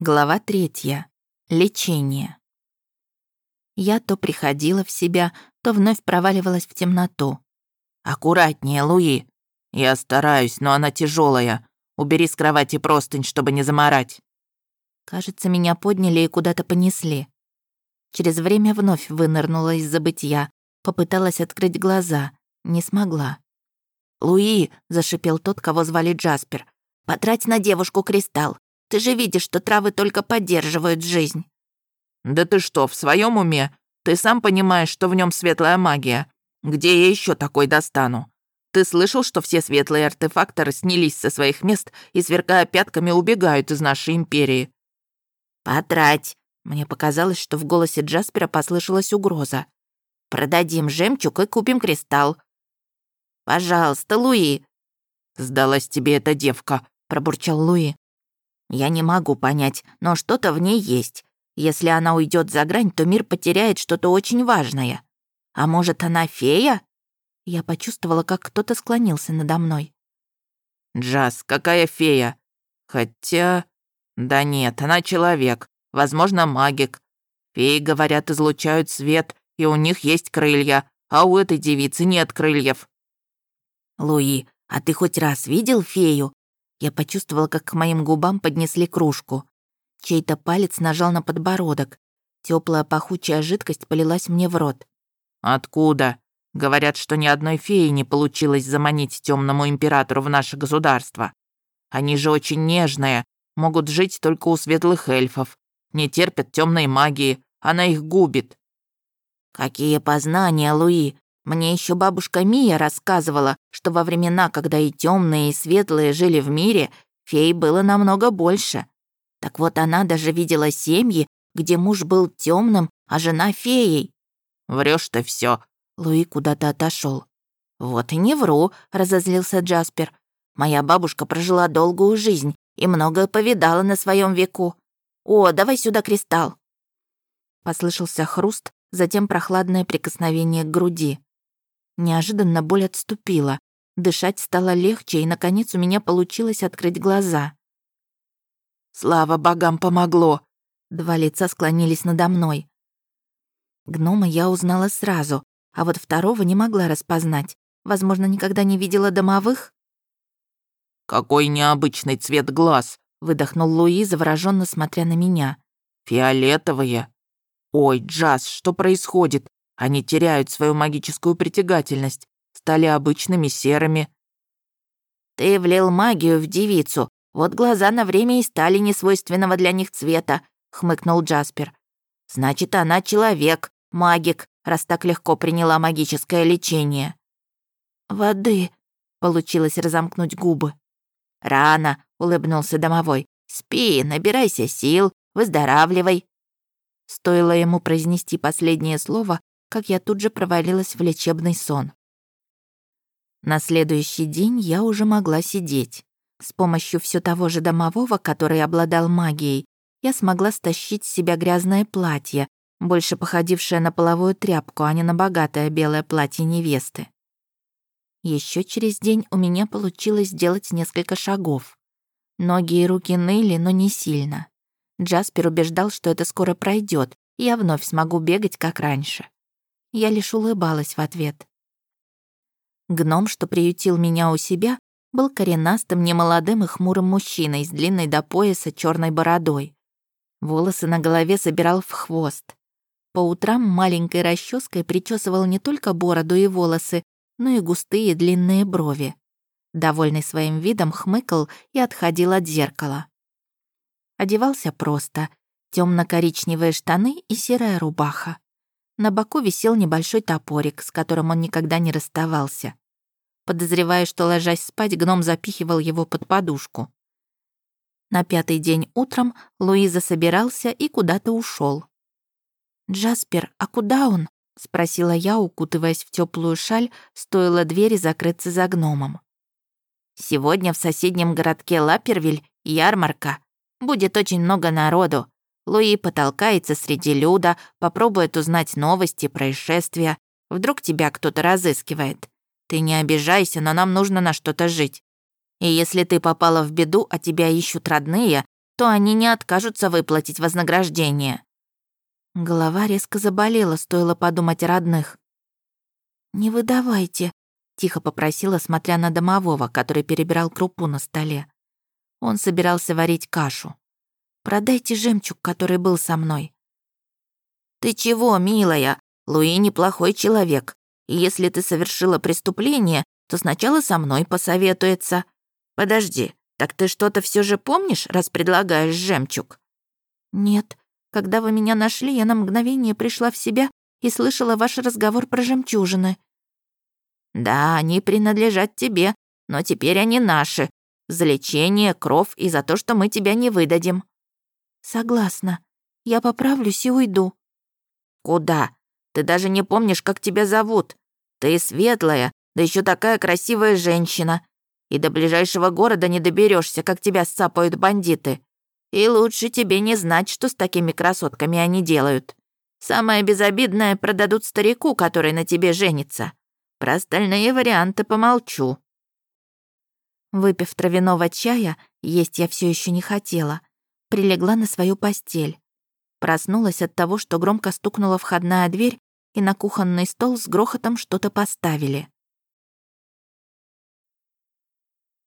Глава третья. Лечение. Я то приходила в себя, то вновь проваливалась в темноту. «Аккуратнее, Луи. Я стараюсь, но она тяжелая. Убери с кровати простынь, чтобы не заморать». Кажется, меня подняли и куда-то понесли. Через время вновь вынырнула из забытья, попыталась открыть глаза, не смогла. «Луи!» — зашипел тот, кого звали Джаспер. «Потрать на девушку кристалл. Ты же видишь, что травы только поддерживают жизнь». «Да ты что, в своем уме? Ты сам понимаешь, что в нем светлая магия. Где я еще такой достану? Ты слышал, что все светлые артефакторы снялись со своих мест и, сверкая пятками, убегают из нашей империи?» «Потрать!» Мне показалось, что в голосе Джаспера послышалась угроза. «Продадим жемчуг и купим кристалл». «Пожалуйста, Луи!» «Сдалась тебе эта девка», — пробурчал Луи. Я не могу понять, но что-то в ней есть. Если она уйдет за грань, то мир потеряет что-то очень важное. А может, она фея? Я почувствовала, как кто-то склонился надо мной. «Джаз, какая фея? Хотя... Да нет, она человек. Возможно, магик. Феи, говорят, излучают свет, и у них есть крылья, а у этой девицы нет крыльев». «Луи, а ты хоть раз видел фею?» Я почувствовала, как к моим губам поднесли кружку. Чей-то палец нажал на подбородок. Теплая пахучая жидкость полилась мне в рот. «Откуда? Говорят, что ни одной феи не получилось заманить темному императору в наше государство. Они же очень нежные, могут жить только у светлых эльфов, не терпят темной магии, она их губит». «Какие познания, Луи! Мне еще бабушка Мия рассказывала, что во времена, когда и темные, и светлые жили в мире, фей было намного больше. Так вот она даже видела семьи, где муж был темным, а жена феей. Врешь ты все. Луи куда-то отошел. Вот и не вру, разозлился Джаспер. Моя бабушка прожила долгую жизнь и многое повидала на своем веку. О, давай сюда кристалл. Послышался хруст, затем прохладное прикосновение к груди. Неожиданно боль отступила. Дышать стало легче, и, наконец, у меня получилось открыть глаза. «Слава богам, помогло!» Два лица склонились надо мной. Гнома я узнала сразу, а вот второго не могла распознать. Возможно, никогда не видела домовых? «Какой необычный цвет глаз!» — выдохнул Луи, завороженно смотря на меня. «Фиолетовые! Ой, Джаз, что происходит? Они теряют свою магическую притягательность, стали обычными серыми. «Ты влил магию в девицу, вот глаза на время и стали несвойственного для них цвета», — хмыкнул Джаспер. «Значит, она человек, магик, раз так легко приняла магическое лечение». «Воды», — получилось разомкнуть губы. «Рано», — улыбнулся домовой. «Спи, набирайся сил, выздоравливай». Стоило ему произнести последнее слово, как я тут же провалилась в лечебный сон. На следующий день я уже могла сидеть. С помощью все того же домового, который обладал магией, я смогла стащить с себя грязное платье, больше походившее на половую тряпку, а не на богатое белое платье невесты. Еще через день у меня получилось сделать несколько шагов. Ноги и руки ныли, но не сильно. Джаспер убеждал, что это скоро пройдет, и я вновь смогу бегать, как раньше. Я лишь улыбалась в ответ. Гном, что приютил меня у себя, был коренастым, немолодым и хмурым мужчиной с длинной до пояса черной бородой. Волосы на голове собирал в хвост. По утрам маленькой расческой причесывал не только бороду и волосы, но и густые длинные брови. Довольный своим видом хмыкал и отходил от зеркала. Одевался просто. темно коричневые штаны и серая рубаха. На боку висел небольшой топорик, с которым он никогда не расставался. Подозревая, что, ложась спать, гном запихивал его под подушку. На пятый день утром Луиза собирался и куда-то ушел. «Джаспер, а куда он?» — спросила я, укутываясь в теплую шаль, стоило двери закрыться за гномом. «Сегодня в соседнем городке Лапервиль ярмарка. Будет очень много народу. Луи потолкается среди люда, попробует узнать новости, происшествия. Вдруг тебя кто-то разыскивает. Ты не обижайся, но нам нужно на что-то жить. И если ты попала в беду, а тебя ищут родные, то они не откажутся выплатить вознаграждение». Голова резко заболела, стоило подумать о родных. «Не выдавайте», — тихо попросила, смотря на домового, который перебирал крупу на столе. Он собирался варить кашу. «Продайте жемчуг, который был со мной». «Ты чего, милая? Луи неплохой человек. И если ты совершила преступление, то сначала со мной посоветуется. Подожди, так ты что-то все же помнишь, раз предлагаешь жемчуг?» «Нет. Когда вы меня нашли, я на мгновение пришла в себя и слышала ваш разговор про жемчужины». «Да, они принадлежат тебе, но теперь они наши. За лечение, кров и за то, что мы тебя не выдадим». «Согласна. Я поправлюсь и уйду». «Куда? Ты даже не помнишь, как тебя зовут. Ты светлая, да еще такая красивая женщина. И до ближайшего города не доберешься, как тебя сцапают бандиты. И лучше тебе не знать, что с такими красотками они делают. Самое безобидное продадут старику, который на тебе женится. Про остальные варианты помолчу». Выпив травяного чая, есть я все еще не хотела. Прилегла на свою постель. Проснулась от того, что громко стукнула входная дверь, и на кухонный стол с грохотом что-то поставили.